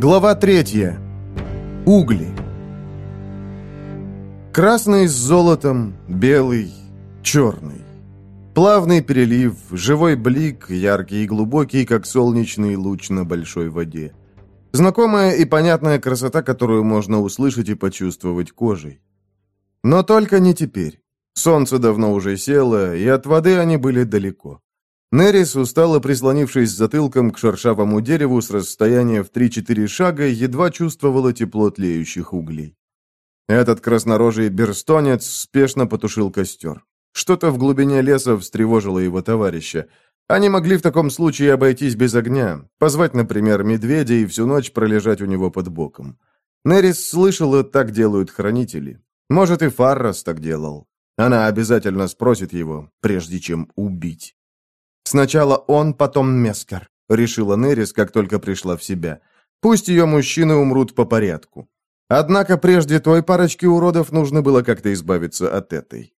Глава третья. Угли. Красный с золотом, белый, черный. Плавный перелив, живой блик, яркий и глубокий, как солнечный луч на большой воде. Знакомая и понятная красота, которую можно услышать и почувствовать кожей. Но только не теперь. Солнце давно уже село, и от воды они были далеко. Нерис, устало прислонившись затылком к шершавому дереву с расстояния в 3-4 шага, едва чувствовала тепло тлеющих углей. Этот краснорожий берстонец спешно потушил костер. Что-то в глубине леса встревожило его товарища. Они могли в таком случае обойтись без огня, позвать, например, медведя и всю ночь пролежать у него под боком. Нерис слышала, так делают хранители. Может, и Фаррас так делал. Она обязательно спросит его, прежде чем убить. Сначала он, потом Мескер, решила Нерис, как только пришла в себя. Пусть ее мужчины умрут по порядку. Однако прежде той парочки уродов нужно было как-то избавиться от этой.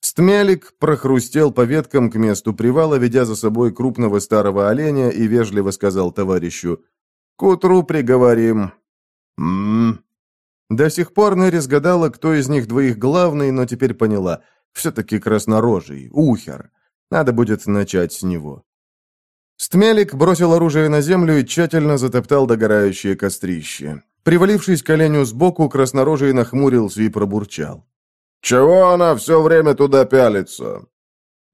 Стмелик прохрустел по веткам к месту привала, ведя за собой крупного старого оленя, и вежливо сказал товарищу «К утру приговорим». «М-м-м». До сих пор Нерис гадала, кто из них двоих главный, но теперь поняла. Все-таки краснорожий, ухер. Надо будет начать с него. Стмелик бросил оружие на землю и тщательно затоптал догорающее кострище. Привалившись к оленю сбоку, краснорожий нахмурился и пробурчал. «Чего она все время туда пялится?»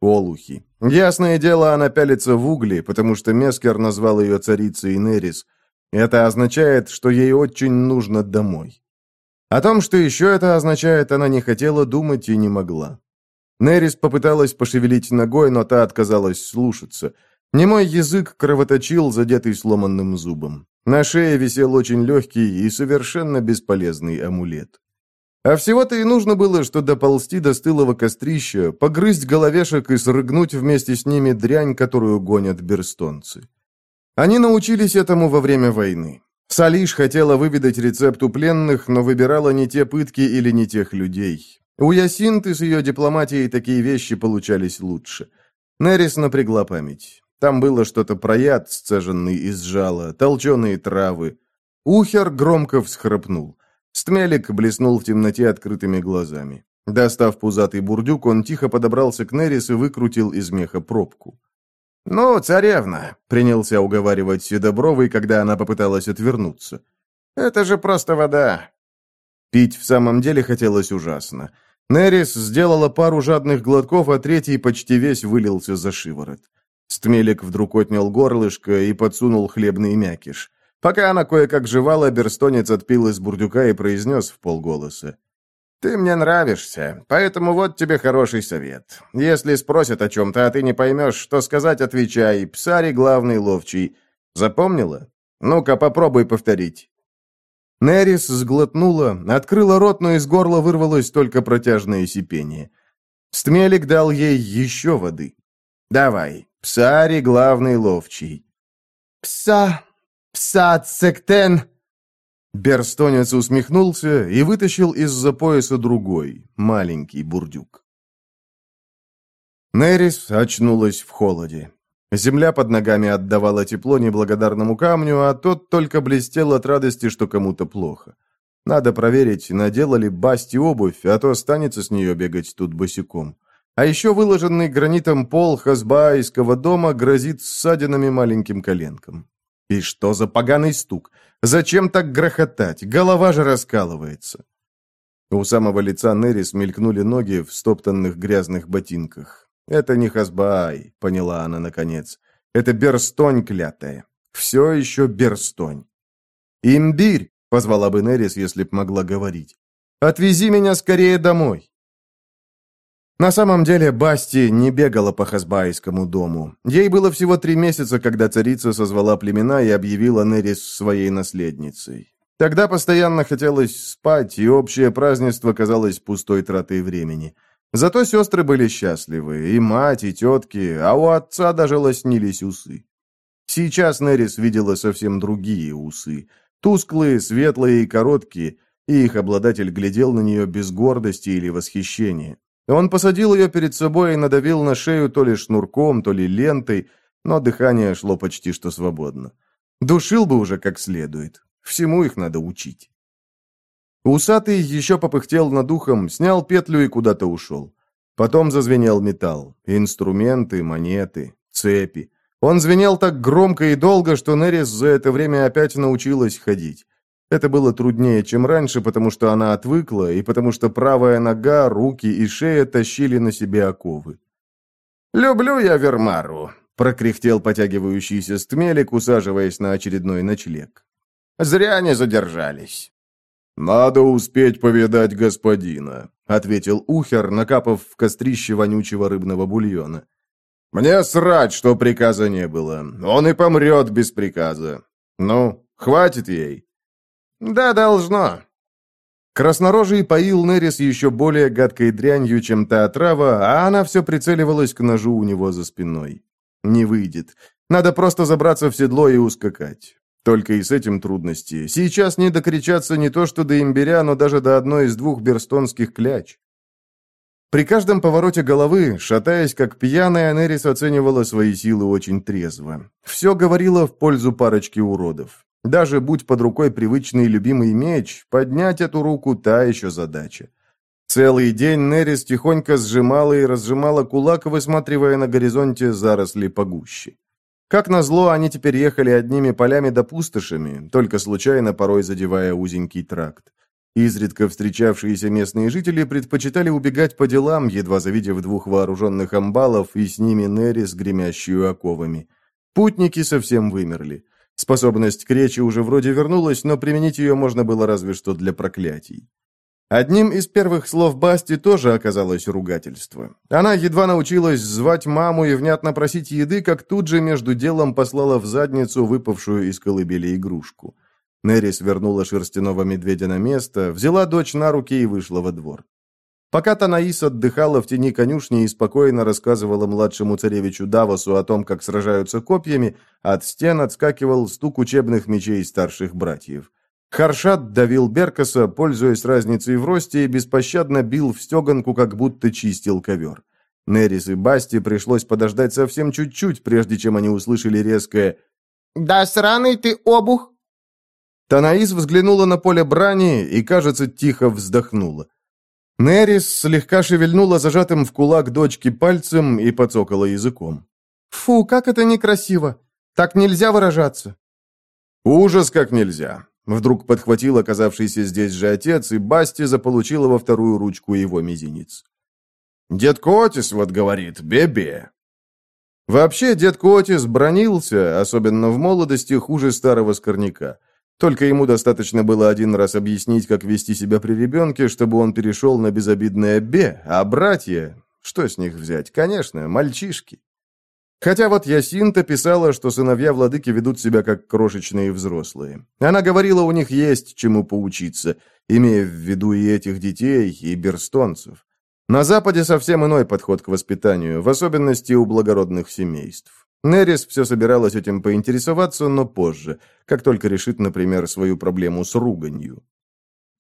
Олухи. Ясное дело, она пялится в угли, потому что Мескер назвал ее царицей Нерис. Это означает, что ей очень нужно домой. О том, что еще это означает, она не хотела думать и не могла. Нерис попыталась пошевелить ногой, но та отказалась слушаться. Немой язык кровоточил, задетый сломанным зубом. На шее висел очень легкий и совершенно бесполезный амулет. А всего-то и нужно было, что доползти до стылого кострища, погрызть головешек и срыгнуть вместе с ними дрянь, которую гонят берстонцы. Они научились этому во время войны. Салиш хотела выведать рецепт у пленных, но выбирала не те пытки или не тех людей. У Ясинты с ее дипломатией такие вещи получались лучше. Нерис напрягла память. Там было что-то про яд, сцеженный из жала, толченые травы. Ухер громко всхрапнул. Стмелик блеснул в темноте открытыми глазами. Достав пузатый бурдюк, он тихо подобрался к Нерис и выкрутил из меха пробку. «Ну, царевна», — принялся уговаривать Седобровый, когда она попыталась отвернуться. «Это же просто вода». Пить в самом деле хотелось ужасно. Нерис сделала пару жадных глотков, а третий почти весь вылился за шиворот. Стмелик вдруг отнял горлышко и подсунул хлебный мякиш. Пока она кое-как жевала, берстонец отпил из бурдюка и произнес в полголоса. «Ты мне нравишься, поэтому вот тебе хороший совет. Если спросят о чем-то, а ты не поймешь, что сказать, отвечай. Псари главный ловчий. Запомнила? Ну-ка, попробуй повторить». Нерис сглотнула, открыла рот, но из горла вырвалось только протяжное сипение. Стмелик дал ей еще воды. «Давай, псари главный ловчий». «Пса... пса цектен...» Берстонец усмехнулся и вытащил из-за пояса другой, маленький бурдюк. Нерис очнулась в холоде. Земля под ногами отдавала тепло неблагодарному камню, а тот только блестел от радости, что кому-то плохо. Надо проверить, надела ли Басти обувь, а то останется с нее бегать тут босиком. А еще выложенный гранитом пол хазбаайского дома грозит ссадинами маленьким коленкам. И что за поганый стук? Зачем так грохотать? Голова же раскалывается. У самого лица Нерис мелькнули ноги в стоптанных грязных ботинках. «Это не Хазбаай», — поняла она наконец. «Это Берстонь клятая. Все еще Берстонь». «Имбирь», — позвала бы Нерис, если б могла говорить. «Отвези меня скорее домой». На самом деле Басти не бегала по Хазбайскому дому. Ей было всего три месяца, когда царица созвала племена и объявила Нерис своей наследницей. Тогда постоянно хотелось спать, и общее празднество казалось пустой тратой времени. Зато сестры были счастливы, и мать, и тетки, а у отца даже лоснились усы. Сейчас Нерис видела совсем другие усы. Тусклые, светлые и короткие, и их обладатель глядел на нее без гордости или восхищения. Он посадил ее перед собой и надавил на шею то ли шнурком, то ли лентой, но дыхание шло почти что свободно. Душил бы уже как следует. Всему их надо учить. Усатый еще попыхтел над ухом, снял петлю и куда-то ушел. Потом зазвенел металл. Инструменты, монеты, цепи. Он звенел так громко и долго, что Нерис за это время опять научилась ходить. Это было труднее, чем раньше, потому что она отвыкла, и потому что правая нога, руки и шея тащили на себе оковы. «Люблю я Вермару», — прокряхтел потягивающийся стмелик, усаживаясь на очередной ночлег. «Зря не задержались». «Надо успеть повидать господина», — ответил Ухер, накапав в кострище вонючего рыбного бульона. «Мне срать, что приказа не было. Он и помрет без приказа. Ну, хватит ей». «Да, должно». Краснорожий поил Нерис еще более гадкой дрянью, чем та отрава, а она все прицеливалась к ножу у него за спиной. Не выйдет. Надо просто забраться в седло и ускакать. Только и с этим трудности. Сейчас не докричаться не то что до имбиря, но даже до одной из двух берстонских кляч. При каждом повороте головы, шатаясь как пьяная, Нерис оценивала свои силы очень трезво. Все говорило в пользу парочки уродов. Даже будь под рукой привычный любимый меч, поднять эту руку – та еще задача. Целый день Нерис тихонько сжимала и разжимала кулак, высматривая на горизонте заросли погуще. Как назло, они теперь ехали одними полями да пустошами, только случайно порой задевая узенький тракт. Изредка встречавшиеся местные жители предпочитали убегать по делам, едва завидев двух вооруженных амбалов и с ними Нерис, гремящую оковами. Путники совсем вымерли. Способность к речи уже вроде вернулась, но применить ее можно было разве что для проклятий. Одним из первых слов Басти тоже оказалось ругательство. Она едва научилась звать маму и внятно просить еды, как тут же между делом послала в задницу выпавшую из колыбели игрушку. Нерис вернула шерстяного медведя на место, взяла дочь на руки и вышла во двор. Пока Танаис отдыхала в тени конюшни и спокойно рассказывала младшему царевичу Давосу о том, как сражаются копьями, от стен отскакивал стук учебных мечей старших братьев. Харшат давил Беркаса, пользуясь разницей в росте, и беспощадно бил в стеганку, как будто чистил ковер. Нерис и Басти пришлось подождать совсем чуть-чуть, прежде чем они услышали резкое «Да сраный ты обух!» Танаис взглянула на поле брани и, кажется, тихо вздохнула. Нерис слегка шевельнула зажатым в кулак дочки пальцем и подсокала языком. «Фу, как это некрасиво! Так нельзя выражаться!» «Ужас, как нельзя!» Вдруг подхватил оказавшийся здесь же отец, и Басти заполучила во вторую ручку его мизинец. «Дед Котис вот говорит, бебе!» Вообще, дед Котис бронился, особенно в молодости, хуже старого скорняка. Только ему достаточно было один раз объяснить, как вести себя при ребенке, чтобы он перешел на безобидное «бе», а братья... Что с них взять? Конечно, мальчишки. Хотя вот Ясинта писала, что сыновья владыки ведут себя как крошечные взрослые. Она говорила, у них есть чему поучиться, имея в виду и этих детей, и берстонцев. На Западе совсем иной подход к воспитанию, в особенности у благородных семейств. Нерис все собиралась этим поинтересоваться, но позже, как только решит, например, свою проблему с руганью.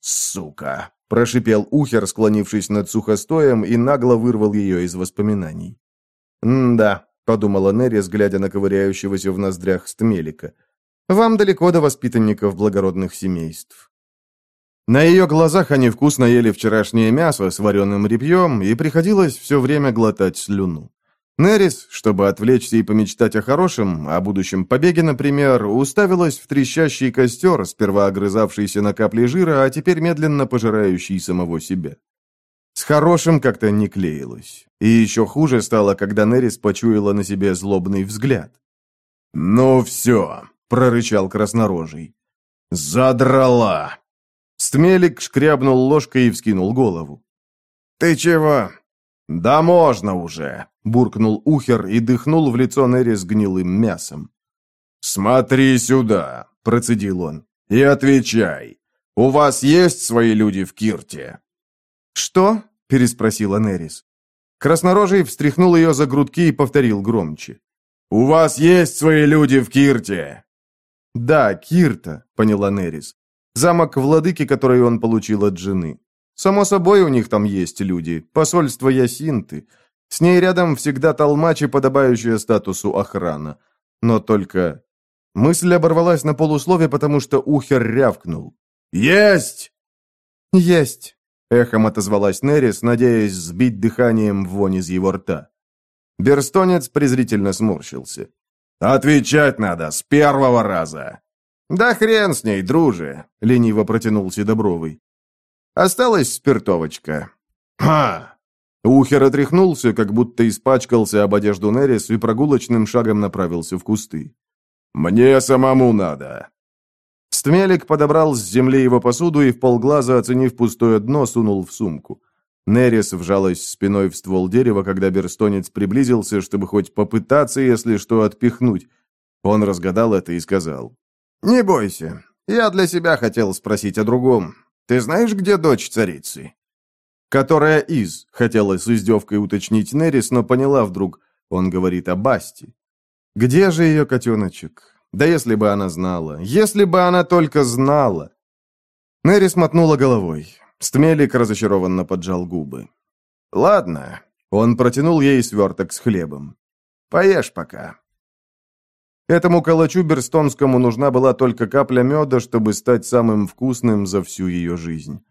«Сука!» – прошипел Ухер, склонившись над сухостоем, и нагло вырвал ее из воспоминаний. «М-да», — подумала Нерис, глядя на ковыряющегося в ноздрях стмелика. «Вам далеко до воспитанников благородных семейств». На ее глазах они вкусно ели вчерашнее мясо с вареным репьем, и приходилось все время глотать слюну. Нерис, чтобы отвлечься и помечтать о хорошем, о будущем побеге, например, уставилась в трещащий костер, сперва огрызавшийся на капли жира, а теперь медленно пожирающий самого себя. С хорошим как-то не клеилось. И еще хуже стало, когда Нерис почуяла на себе злобный взгляд. «Ну все», — прорычал краснорожий. «Задрала!» Стмелик шкрябнул ложкой и вскинул голову. «Ты чего?» «Да можно уже!» — буркнул Ухер и дыхнул в лицо Нерри с гнилым мясом. «Смотри сюда!» — процедил он. «И отвечай. У вас есть свои люди в Кирте?» «Что?» — переспросила Нерис. Краснорожий встряхнул ее за грудки и повторил громче. «У вас есть свои люди в Кирте?» «Да, Кирта», — поняла Нерис. «Замок владыки, который он получил от жены. Само собой, у них там есть люди. Посольство Ясинты. С ней рядом всегда толмач и подобающая статусу охрана. Но только... Мысль оборвалась на полуслове, потому что Ухер рявкнул. «Есть!» «Есть!» — эхом отозвалась Нерис, надеясь сбить дыханием вонь из его рта. Берстонец презрительно сморщился. «Отвечать надо с первого раза!» «Да хрен с ней, друже!» — лениво протянул Седобровый. «Осталась спиртовочка». «Ха!» Ухер отряхнулся, как будто испачкался об одежду Нерис и прогулочным шагом направился в кусты. «Мне самому надо!» Стмелик подобрал с земли его посуду и в полглаза, оценив пустое дно, сунул в сумку. Нерис вжалась спиной в ствол дерева, когда берстонец приблизился, чтобы хоть попытаться, если что, отпихнуть. Он разгадал это и сказал. «Не бойся. Я для себя хотел спросить о другом. Ты знаешь, где дочь царицы?» «Которая из», — хотела с издевкой уточнить Нерис, но поняла вдруг. Он говорит о Басти. «Где же ее котеночек? Да если бы она знала, если бы она только знала!» Нерри смотнула головой. Стмелик разочарованно поджал губы. «Ладно». Он протянул ей сверток с хлебом. «Поешь пока». Этому калачу Берстонскому нужна была только капля меда, чтобы стать самым вкусным за всю ее жизнь.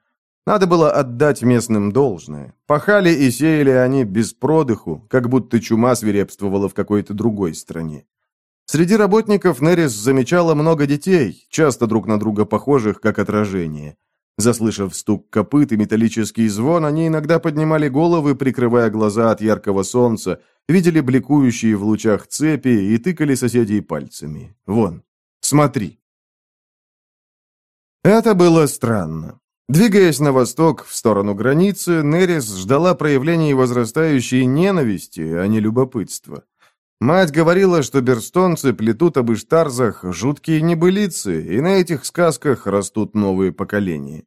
Надо было отдать местным должное. Пахали и сеяли они без продыху, как будто чума свирепствовала в какой-то другой стране. Среди работников Нерис замечала много детей, часто друг на друга похожих, как отражение. Заслышав стук копыт и металлический звон, они иногда поднимали головы, прикрывая глаза от яркого солнца, видели бликующие в лучах цепи и тыкали соседей пальцами. «Вон, смотри». Это было странно. Двигаясь на восток, в сторону границы, Нерис ждала проявлений возрастающей ненависти, а не любопытства. Мать говорила, что берстонцы плетут об иштарзах жуткие небылицы, и на этих сказках растут новые поколения.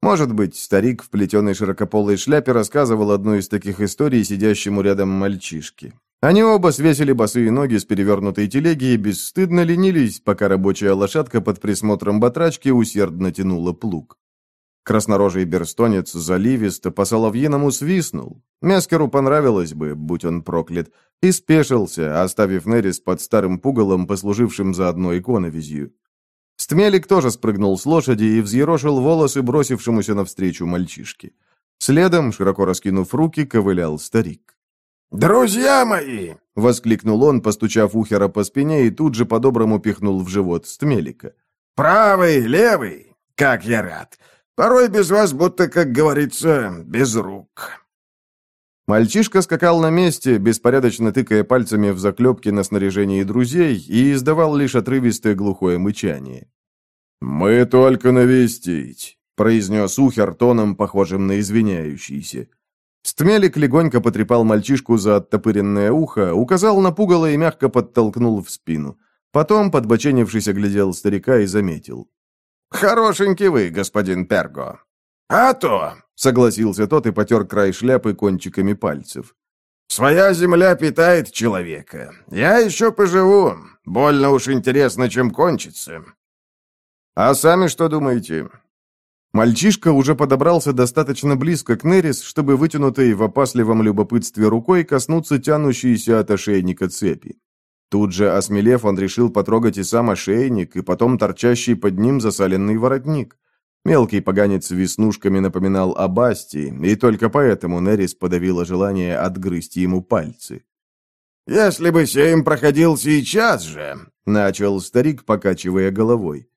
Может быть, старик в плетеной широкополой шляпе рассказывал одну из таких историй сидящему рядом мальчишке. Они оба свесили босые ноги с перевернутой телеги и бесстыдно ленились, пока рабочая лошадка под присмотром батрачки усердно тянула плуг. Краснорожий берстонец заливисто по-соловьиному свистнул. Мескеру понравилось бы, будь он проклят, и спешился, оставив Нерис под старым пугалом, послужившим заодно иконовизью. Стмелик тоже спрыгнул с лошади и взъерошил волосы бросившемуся навстречу мальчишке. Следом, широко раскинув руки, ковылял старик. «Друзья мои!» — воскликнул он, постучав Ухера по спине и тут же по-доброму пихнул в живот Стмелика. «Правый, левый! Как я рад! Порой без вас будто, как говорится, без рук». Мальчишка скакал на месте, беспорядочно тыкая пальцами в заклепки на снаряжении друзей и издавал лишь отрывистое глухое мычание. «Мы только навестить», — произнес Ухер тоном, похожим на извиняющийся. Стмелик легонько потрепал мальчишку за оттопыренное ухо, указал на пугало и мягко подтолкнул в спину. Потом, подбоченившись, оглядел старика и заметил. «Хорошенький вы, господин Перго». «А то!» — согласился тот и потер край шляпы кончиками пальцев. «Своя земля питает человека. Я еще поживу. Больно уж интересно, чем кончится». «А сами что думаете?» Мальчишка уже подобрался достаточно близко к Нерис, чтобы вытянутой в опасливом любопытстве рукой коснуться тянущейся от ошейника цепи. Тут же, осмелев, он решил потрогать и сам ошейник, и потом торчащий под ним засаленный воротник. Мелкий поганец веснушками напоминал о Басти, и только поэтому Нерис подавила желание отгрызть ему пальцы. «Если бы Сейм проходил сейчас же», — начал старик, покачивая головой,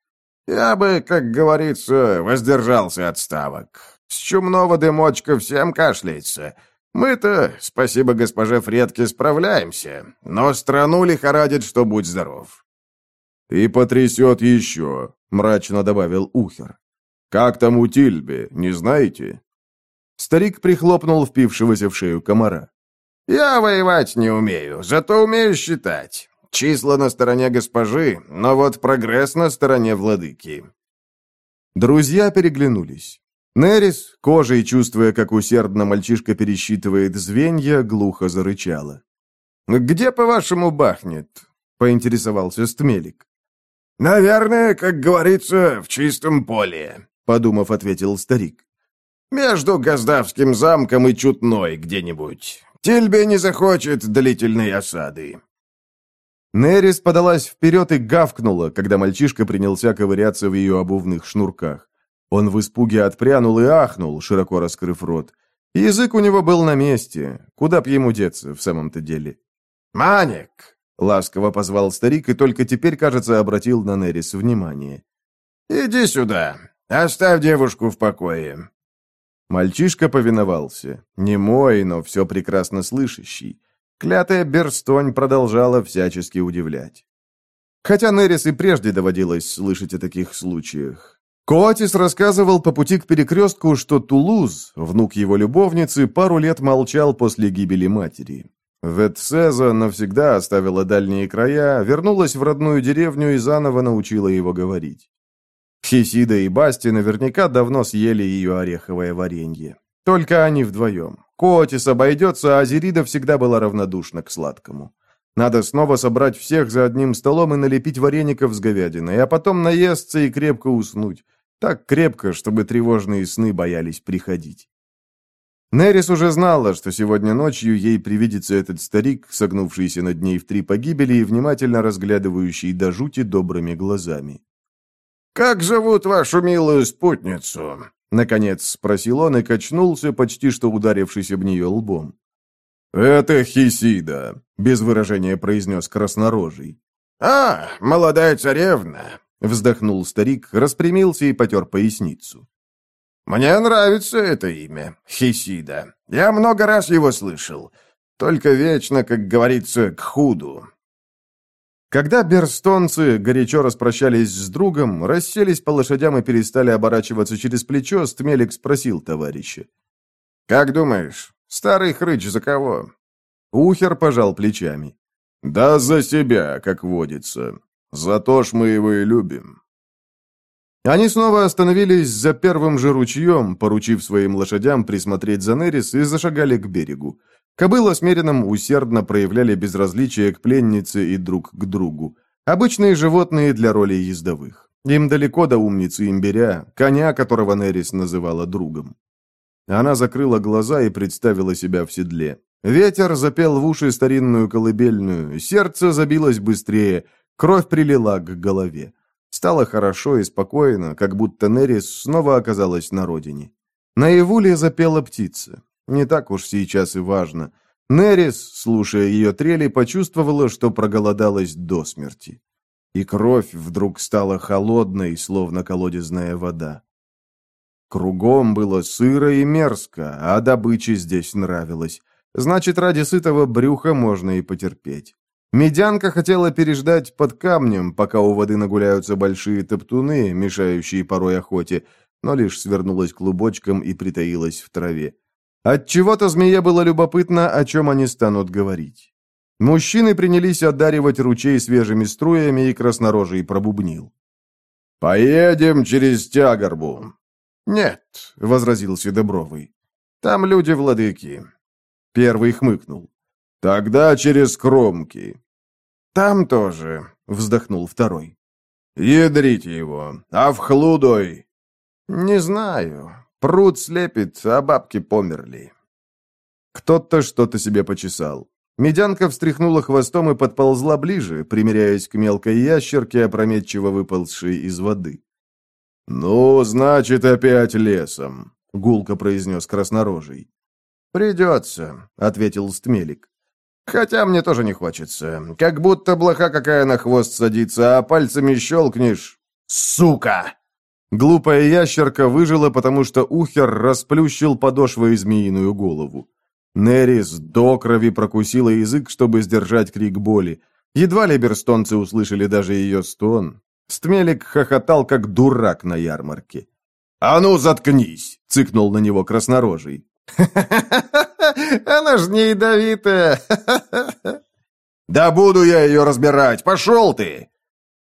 «я бы, как говорится, воздержался от ставок. С чумного дымочка всем кашляется». Мы-то, спасибо госпоже Фредке, справляемся, но страну лихорадит, что будь здоров». «И потрясет еще», — мрачно добавил Ухер. «Как там у Тильбе, не знаете?» Старик прихлопнул впившегося в шею комара. «Я воевать не умею, зато умею считать. Числа на стороне госпожи, но вот прогресс на стороне владыки». Друзья переглянулись. Нерис, кожей чувствуя, как усердно мальчишка пересчитывает звенья, глухо зарычала. «Где, по-вашему, бахнет?» — поинтересовался Стмелик. «Наверное, как говорится, в чистом поле», — подумав, ответил старик. «Между Газдавским замком и Чутной где-нибудь. Тильбе не захочет длительной осады». Нерис подалась вперед и гавкнула, когда мальчишка принялся ковыряться в ее обувных шнурках. Он в испуге отпрянул и ахнул, широко раскрыв рот. Язык у него был на месте. Куда б ему деться, в самом-то деле? «Маник!» — ласково позвал старик и только теперь, кажется, обратил на Нерис внимание. «Иди сюда. Оставь девушку в покое». Мальчишка повиновался. Немой, но все прекрасно слышащий. Клятая Берстонь продолжала всячески удивлять. Хотя Нерис и прежде доводилось слышать о таких случаях. Коатис рассказывал по пути к перекрестку, что Тулуз, внук его любовницы, пару лет молчал после гибели матери. Ветсеза навсегда оставила дальние края, вернулась в родную деревню и заново научила его говорить. Хисида и Басти наверняка давно съели ее ореховое варенье. Только они вдвоем. Коотис обойдется, а Азерида всегда была равнодушна к сладкому. Надо снова собрать всех за одним столом и налепить вареников с говядиной, а потом наесться и крепко уснуть. Так крепко, чтобы тревожные сны боялись приходить. Нерис уже знала, что сегодня ночью ей привидится этот старик, согнувшийся над ней в три погибели и внимательно разглядывающий до жути добрыми глазами. «Как зовут вашу милую спутницу?» Наконец спросил он и качнулся, почти что ударившись об нее лбом. «Это Хисида», — без выражения произнес краснорожий. «А, молодая царевна», — вздохнул старик, распрямился и потер поясницу. «Мне нравится это имя, Хисида. Я много раз его слышал. Только вечно, как говорится, к худу. Когда берстонцы горячо распрощались с другом, расселись по лошадям и перестали оборачиваться через плечо, Стмелик спросил товарища. «Как думаешь, старый хрыч за кого?» Ухер пожал плечами. «Да за себя, как водится. За ж мы его и любим». Они снова остановились за первым же ручьем, поручив своим лошадям присмотреть за Нерис, и зашагали к берегу. Кобыла с Мерином усердно проявляли безразличие к пленнице и друг к другу. Обычные животные для роли ездовых. Им далеко до умницы имбиря, коня, которого Нерис называла другом. Она закрыла глаза и представила себя в седле. Ветер запел в уши старинную колыбельную, сердце забилось быстрее, кровь прилила к голове. Стало хорошо и спокойно, как будто Нерис снова оказалась на родине. Наяву ли запела птица? Не так уж сейчас и важно. Нерис, слушая ее трели, почувствовала, что проголодалась до смерти. И кровь вдруг стала холодной, словно колодезная вода. Кругом было сыро и мерзко, а добыча здесь нравилась. Значит, ради сытого брюха можно и потерпеть. Медянка хотела переждать под камнем, пока у воды нагуляются большие топтуны, мешающие порой охоте, но лишь свернулась клубочком и притаилась в траве. Отчего-то змее было любопытно, о чем они станут говорить. Мужчины принялись одаривать ручей свежими струями, и краснорожий пробубнил. «Поедем через Тягорбу». «Нет», — возразил Седобровый. «Там люди-владыки». Первый хмыкнул. «Тогда через Кромки». «Там тоже», — вздохнул второй. «Ядрите его, а в Хлудой?» «Не знаю. Пруд слепит, а бабки померли. Кто-то что-то себе почесал. Медянка встряхнула хвостом и подползла ближе, примеряясь к мелкой ящерке, опрометчиво выползшей из воды. «Ну, значит, опять лесом», — гулко произнес краснорожий. «Придется», — ответил Стмелик. «Хотя мне тоже не хочется. Как будто блоха какая на хвост садится, а пальцами щелкнешь. Сука!» Глупая ящерка выжила, потому что Ухер расплющил подошвой змеиную голову. Нерис до крови прокусила язык, чтобы сдержать крик боли. Едва ли берстонцы услышали даже ее стон. Стмелик хохотал, как дурак на ярмарке. «А ну, заткнись!» — цыкнул на него краснорожий. Она ж не ядовитая!» «Да буду я ее разбирать! Пошел ты!»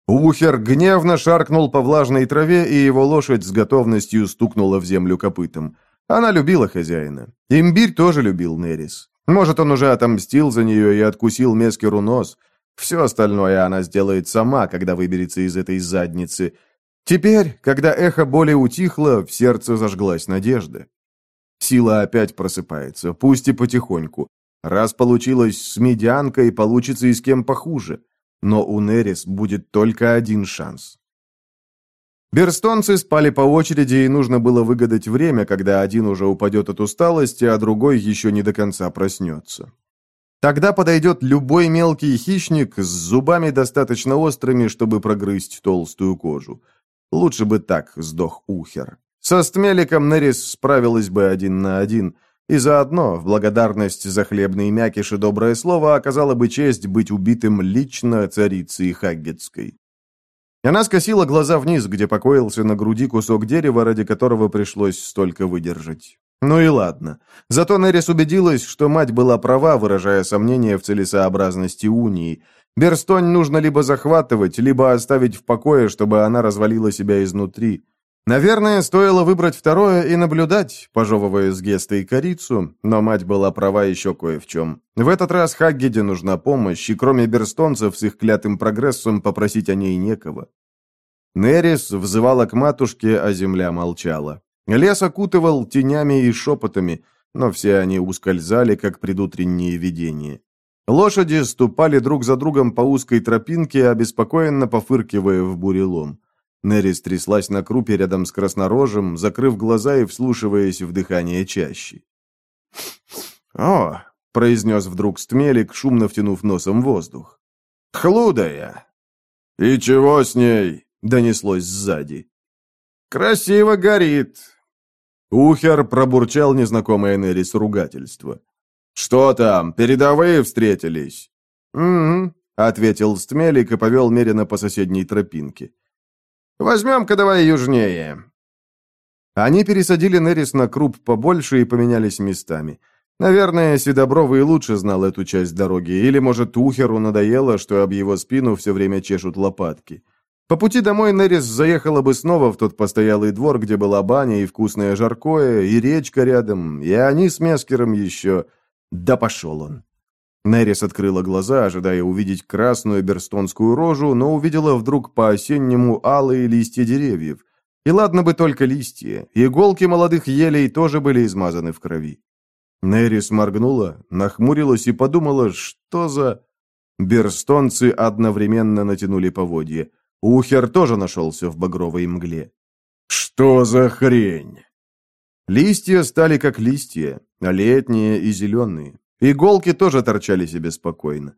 Ухер гневно шаркнул по влажной траве, и его лошадь с готовностью стукнула в землю копытом. Она любила хозяина. Имбирь тоже любил Нерис. Может, он уже отомстил за нее и откусил Мескеру нос. Все остальное она сделает сама, когда выберется из этой задницы. Теперь, когда эхо боли утихло, в сердце зажглась надежда. Сила опять просыпается, пусть и потихоньку. Раз получилось с медянкой, получится и с кем похуже. Но у Нерис будет только один шанс. Берстонцы спали по очереди, и нужно было выгадать время, когда один уже упадет от усталости, а другой еще не до конца проснется. Тогда подойдет любой мелкий хищник с зубами достаточно острыми, чтобы прогрызть толстую кожу. Лучше бы так сдох Ухер. Со Стмеликом Нерис справилась бы один на один, и заодно, в благодарность за хлебные мякиш и доброе слово, оказала бы честь быть убитым лично царицей Хаггетской. Она скосила глаза вниз, где покоился на груди кусок дерева, ради которого пришлось столько выдержать. Ну и ладно. Зато Нерис убедилась, что мать была права, выражая сомнения в целесообразности унии. Берстонь нужно либо захватывать, либо оставить в покое, чтобы она развалила себя изнутри. Наверное, стоило выбрать второе и наблюдать, пожевывая с Гестой корицу, но мать была права еще кое в чем. В этот раз Хаггеде нужна помощь, и кроме берстонцев с их клятым прогрессом попросить о ней некого. Нерис взывала к матушке, а земля молчала. Лес окутывал тенями и шепотами, но все они ускользали, как предутренние видения. Лошади ступали друг за другом по узкой тропинке, обеспокоенно пофыркивая в бурелом. Нерис тряслась на крупе рядом с краснорожем, закрыв глаза и вслушиваясь в дыхание чаще. «О!» — произнес вдруг Стмелик, шумно втянув носом воздух. «Хлудая!» «И чего с ней?» — донеслось сзади. «Красиво горит!» Ухер пробурчал незнакомое Нерис ругательство. «Что там, передовые встретились?» «Угу», — ответил Стмелик и повел Мерина по соседней тропинке. Возьмем-ка давай южнее». Они пересадили Нерис на круп побольше и поменялись местами. Наверное, Седобровый лучше знал эту часть дороги, или, может, Ухеру надоело, что об его спину все время чешут лопатки. По пути домой Нерис заехала бы снова в тот постоялый двор, где была баня и вкусное жаркое, и речка рядом, и они с Мескером еще... Да пошел он. Нерис открыла глаза, ожидая увидеть красную берстонскую рожу, но увидела вдруг по-осеннему алые листья деревьев. И ладно бы только листья, иголки молодых елей тоже были измазаны в крови. Нерис моргнула, нахмурилась и подумала, что за... Берстонцы одновременно натянули поводья. Ухер тоже нашелся в багровой мгле. «Что за хрень?» Листья стали как листья, летние и зеленые. Иголки тоже торчали себе спокойно.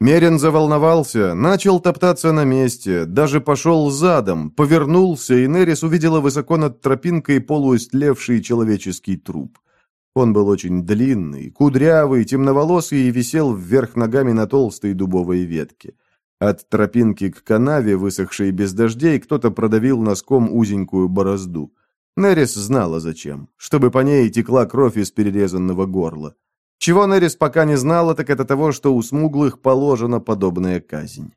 Мерин заволновался, начал топтаться на месте, даже пошел задом, повернулся, и Нерис увидела высоко над тропинкой полуистлевший человеческий труп. Он был очень длинный, кудрявый, темноволосый и висел вверх ногами на толстой дубовой ветке. От тропинки к канаве, высохшей без дождей, кто-то продавил носком узенькую борозду. Нерис знала зачем, чтобы по ней текла кровь из перерезанного горла. Чего Нерис пока не знала, так это того, что у смуглых положена подобная казнь.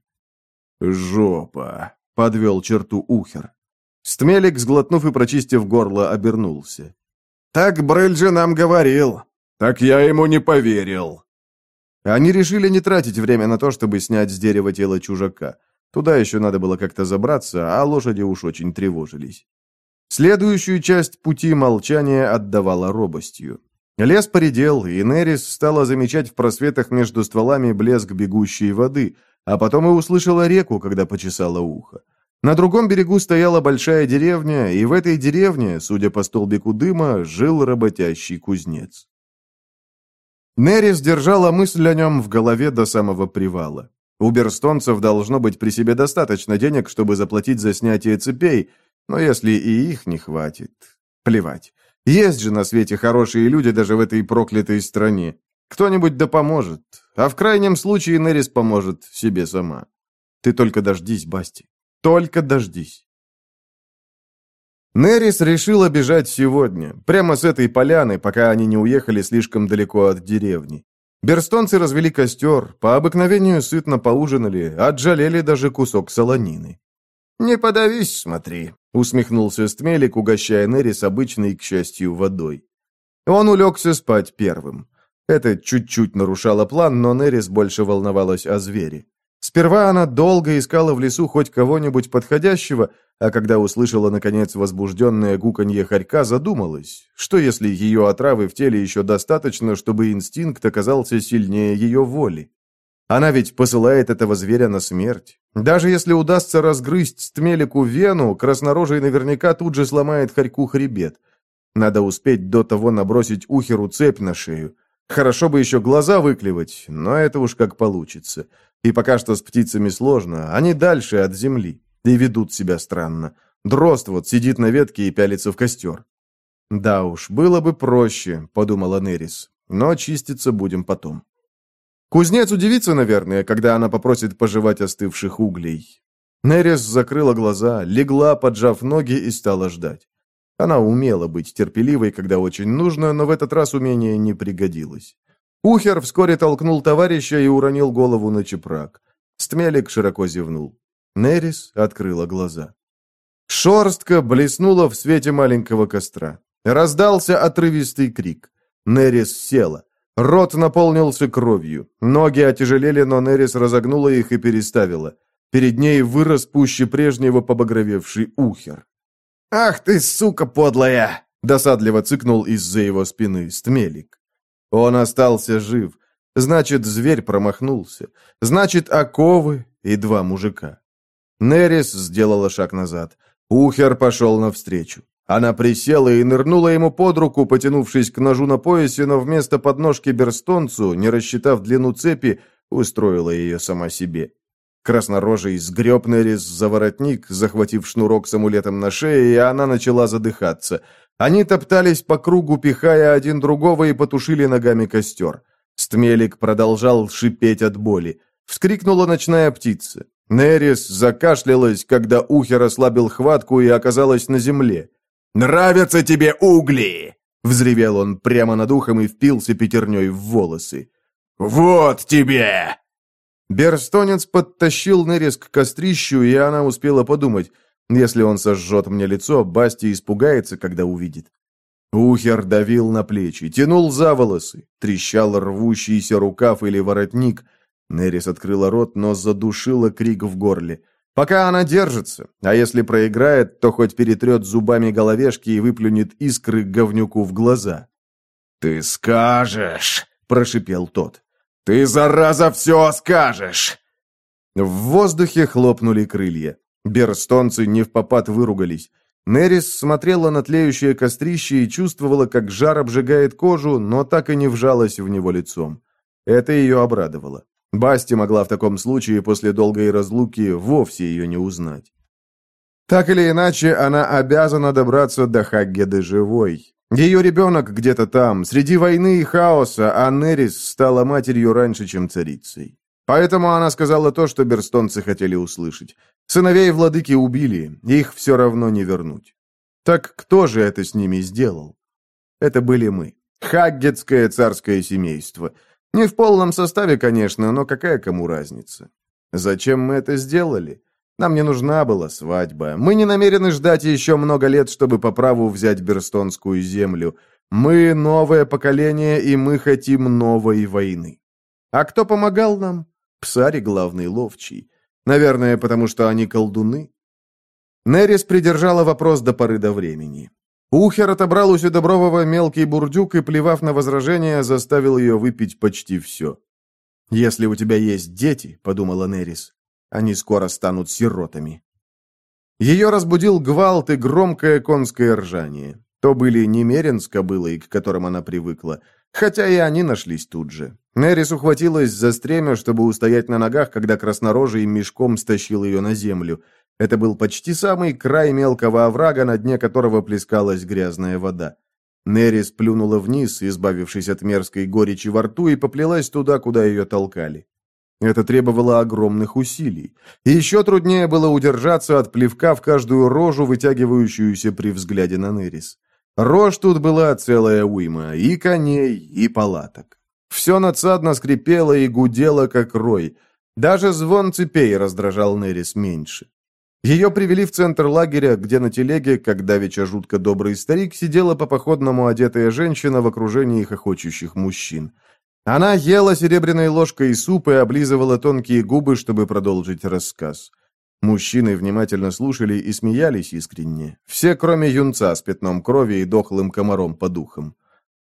«Жопа!» — подвел черту Ухер. Стмелик, сглотнув и прочистив горло, обернулся. «Так Брель же нам говорил. Так я ему не поверил». Они решили не тратить время на то, чтобы снять с дерева тело чужака. Туда еще надо было как-то забраться, а лошади уж очень тревожились. Следующую часть пути молчания отдавала робостью. Лес поредел, и Нерис стала замечать в просветах между стволами блеск бегущей воды, а потом и услышала реку, когда почесала ухо. На другом берегу стояла большая деревня, и в этой деревне, судя по столбику дыма, жил работящий кузнец. Нерис держала мысль о нем в голове до самого привала. У берстонцев должно быть при себе достаточно денег, чтобы заплатить за снятие цепей, но если и их не хватит, плевать. Есть же на свете хорошие люди даже в этой проклятой стране. Кто-нибудь да поможет. А в крайнем случае Нерис поможет себе сама. Ты только дождись, Басти. Только дождись. Нерис решила бежать сегодня, прямо с этой поляны, пока они не уехали слишком далеко от деревни. Берстонцы развели костер, по обыкновению сытно поужинали, отжалели даже кусок солонины. «Не подавись, смотри», — усмехнулся Стмелик, угощая Нерис обычной, к счастью, водой. Он улегся спать первым. Это чуть-чуть нарушало план, но Нерис больше волновалась о звере. Сперва она долго искала в лесу хоть кого-нибудь подходящего, а когда услышала, наконец, возбужденное гуканье хорька, задумалась, что если ее отравы в теле еще достаточно, чтобы инстинкт оказался сильнее ее воли. Она ведь посылает этого зверя на смерть. Даже если удастся разгрызть стмелику вену, краснорожий наверняка тут же сломает хорьку хребет. Надо успеть до того набросить ухеру цепь на шею. Хорошо бы еще глаза выклевать, но это уж как получится. И пока что с птицами сложно, они дальше от земли и ведут себя странно. Дрозд вот сидит на ветке и пялится в костер. «Да уж, было бы проще», — подумала Нерис, — «но чиститься будем потом». Кузнец удивится, наверное, когда она попросит пожевать остывших углей. Нерис закрыла глаза, легла, поджав ноги и стала ждать. Она умела быть терпеливой, когда очень нужно, но в этот раз умение не пригодилось. Ухер вскоре толкнул товарища и уронил голову на чепрак. Стмелик широко зевнул. Нерис открыла глаза. Шорстка блеснула в свете маленького костра. Раздался отрывистый крик. Нерис села. Рот наполнился кровью. Ноги отяжелели, но Нерис разогнула их и переставила. Перед ней вырос пуще прежнего побагровевший ухер. «Ах ты, сука подлая!» — досадливо цыкнул из-за его спины Стмелик. Он остался жив. Значит, зверь промахнулся. Значит, оковы и два мужика. Нерис сделала шаг назад. Ухер пошел навстречу. Она присела и нырнула ему под руку, потянувшись к ножу на поясе, но вместо подножки берстонцу, не рассчитав длину цепи, устроила ее сама себе. Краснорожий сгреб Нерис за воротник, захватив шнурок с амулетом на шее, и она начала задыхаться. Они топтались по кругу, пихая один другого, и потушили ногами костер. Стмелик продолжал шипеть от боли. Вскрикнула ночная птица. Нерис закашлялась, когда Ухер ослабил хватку и оказалась на земле. «Нравятся тебе угли!» — взревел он прямо над ухом и впился пятерней в волосы. «Вот тебе!» Берстонец подтащил Нерис к кострищу, и она успела подумать, если он сожжет мне лицо, Басти испугается, когда увидит. Ухер давил на плечи, тянул за волосы, трещал рвущийся рукав или воротник. Нерис открыла рот, но задушила крик в горле. Пока она держится, а если проиграет, то хоть перетрет зубами головешки и выплюнет искры говнюку в глаза. «Ты скажешь!» — прошипел тот. «Ты, зараза, все скажешь!» В воздухе хлопнули крылья. Берстонцы не в попад выругались. Нерис смотрела на тлеющее кострище и чувствовала, как жар обжигает кожу, но так и не вжалась в него лицом. Это ее обрадовало. Басти могла в таком случае после долгой разлуки вовсе ее не узнать. Так или иначе, она обязана добраться до Хаггеды живой. Ее ребенок где-то там, среди войны и хаоса, а Нерис стала матерью раньше, чем царицей. Поэтому она сказала то, что берстонцы хотели услышать. Сыновей владыки убили, их все равно не вернуть. Так кто же это с ними сделал? Это были мы. Хаггетское царское семейство – не в полном составе, конечно, но какая кому разница? Зачем мы это сделали? Нам не нужна была свадьба. Мы не намерены ждать еще много лет, чтобы по праву взять Берстонскую землю. Мы новое поколение, и мы хотим новой войны. А кто помогал нам? Псари главный ловчий. Наверное, потому что они колдуны. Нерис придержала вопрос до поры до времени. Ухер отобрал у Седобрового мелкий бурдюк и, плевав на возражение, заставил ее выпить почти все. «Если у тебя есть дети», — подумала Нерис, — «они скоро станут сиротами». Ее разбудил гвалт и громкое конское ржание. То были не Мерин с кобылой, к которым она привыкла, хотя и они нашлись тут же. Нерис ухватилась за стремя, чтобы устоять на ногах, когда краснорожий мешком стащил ее на землю — это был почти самый край мелкого оврага, на дне которого плескалась грязная вода. Нерис плюнула вниз, избавившись от мерзкой горечи во рту, и поплелась туда, куда ее толкали. Это требовало огромных усилий. И еще труднее было удержаться от плевка в каждую рожу, вытягивающуюся при взгляде на Нерис. Рожь тут была целая уйма, и коней, и палаток. Все надсадно скрипело и гудело, как рой. Даже звон цепей раздражал Нерис меньше. Ее привели в центр лагеря, где на телеге, как давеча жутко добрый старик, сидела по походному одетая женщина в окружении хохочущих мужчин. Она ела серебряной ложкой суп и облизывала тонкие губы, чтобы продолжить рассказ. Мужчины внимательно слушали и смеялись искренне. Все, кроме юнца с пятном крови и дохлым комаром по духам.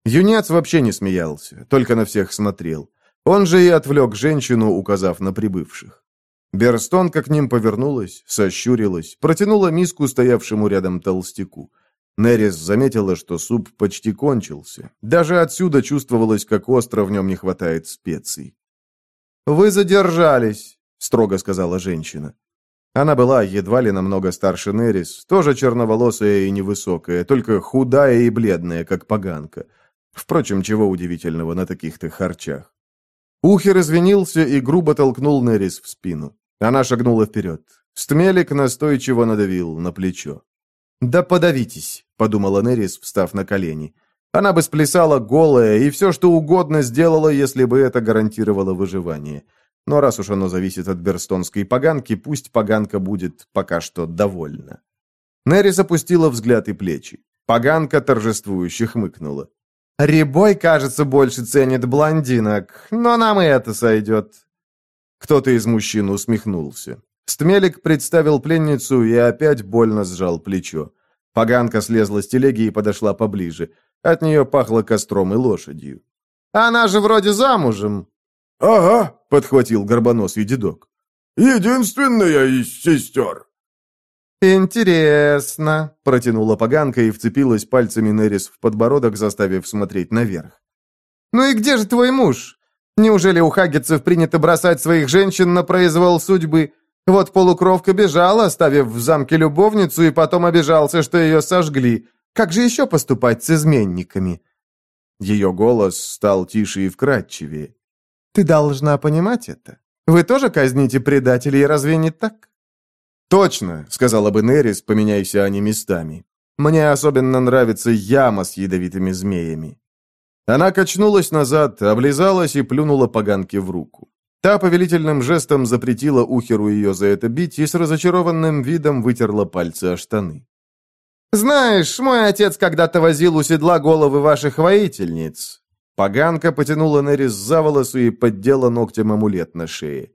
Юнец вообще не смеялся, только на всех смотрел. Он же и отвлек женщину, указав на прибывших. Берстонка к ним повернулась, сощурилась, протянула миску стоявшему рядом толстяку. Нерис заметила, что суп почти кончился. Даже отсюда чувствовалось, как остро в нем не хватает специй. «Вы задержались», — строго сказала женщина. Она была едва ли намного старше Нерис, тоже черноволосая и невысокая, только худая и бледная, как поганка. Впрочем, чего удивительного на таких-то харчах. Ухер извинился и грубо толкнул Нерис в спину. Она шагнула вперед. Стмелик настойчиво надавил на плечо. «Да подавитесь», — подумала Нерис, встав на колени. Она бы сплясала голая и все, что угодно сделала, если бы это гарантировало выживание. Но раз уж оно зависит от берстонской поганки, пусть поганка будет пока что довольна. Нерис опустила взгляд и плечи. Поганка торжествующе хмыкнула. «Рябой, кажется, больше ценит блондинок, но нам и это сойдет». Кто-то из мужчин усмехнулся. Стмелик представил пленницу и опять больно сжал плечо. Поганка слезла с телеги и подошла поближе. От нее пахло костром и лошадью. «Она же вроде замужем!» «Ага», — подхватил горбоносый дедок. «Единственная из сестер». «Интересно», — протянула поганка и вцепилась пальцами Нерис в подбородок, заставив смотреть наверх. «Ну и где же твой муж? Неужели у хаггетцев принято бросать своих женщин на произвол судьбы? Вот полукровка бежала, оставив в замке любовницу, и потом обижался, что ее сожгли. Как же еще поступать с изменниками?» Ее голос стал тише и вкрадчивее. «Ты должна понимать это. Вы тоже казните предателей, разве не так?» «Точно», — сказала бы Нерис, поменяйся они местами. «Мне особенно нравится яма с ядовитыми змеями». Она качнулась назад, облизалась и плюнула поганке в руку. Та повелительным жестом запретила Ухеру ее за это бить и с разочарованным видом вытерла пальцы о штаны. «Знаешь, мой отец когда-то возил у седла головы ваших воительниц». Поганка потянула Нерис за волосы и поддела ногтем амулет на шее.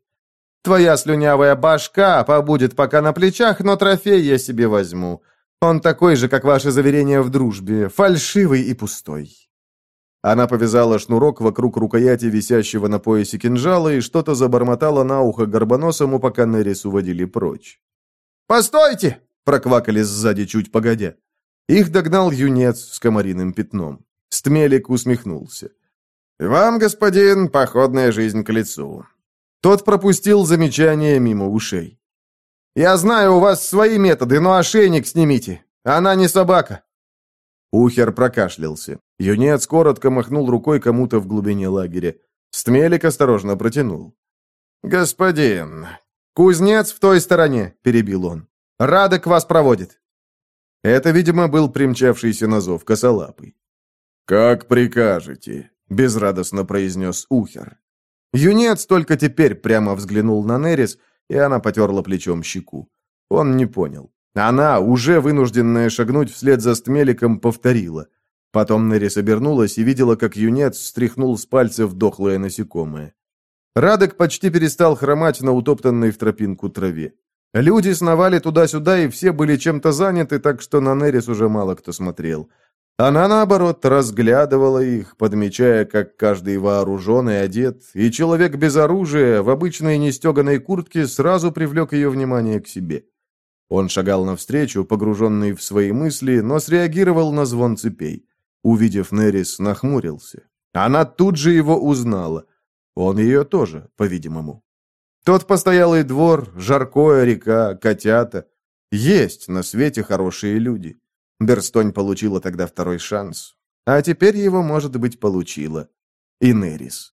«Твоя слюнявая башка побудет пока на плечах, но трофей я себе возьму. Он такой же, как ваше заверение в дружбе, фальшивый и пустой». Она повязала шнурок вокруг рукояти висящего на поясе кинжала и что-то забормотала на ухо горбоносому, пока Нерис уводили прочь. «Постойте!» — проквакали сзади чуть погодя. Их догнал юнец с комариным пятном. Стмелик усмехнулся. «Вам, господин, походная жизнь к лицу». Тот пропустил замечание мимо ушей. «Я знаю, у вас свои методы, но ошейник снимите. Она не собака». Ухер прокашлялся. Юнец коротко махнул рукой кому-то в глубине лагеря. Стмелик осторожно протянул. «Господин, кузнец в той стороне», — перебил он. «Радок вас проводит». Это, видимо, был примчавшийся на зов косолапый. «Как прикажете», — безрадостно произнес Ухер. Юнец только теперь прямо взглянул на Нерис, и она потерла плечом щеку. Он не понял. Она, уже вынужденная шагнуть вслед за Стмеликом, повторила. Потом Нерис обернулась и видела, как юнец стряхнул с пальцев дохлое насекомое. Радок почти перестал хромать на утоптанной в тропинку траве. Люди сновали туда-сюда, и все были чем-то заняты, так что на Нерис уже мало кто смотрел. Она, наоборот, разглядывала их, подмечая, как каждый вооружен и одет, и человек без оружия в обычной нестеганой куртке сразу привлек ее внимание к себе. Он шагал навстречу, погруженный в свои мысли, но среагировал на звон цепей. Увидев Нерис, нахмурился. Она тут же его узнала. Он ее тоже, по-видимому. Тот постоялый двор, жаркая река, котята. Есть на свете хорошие люди. Берстонь получила тогда второй шанс. А теперь его, может быть, получила и Нерис.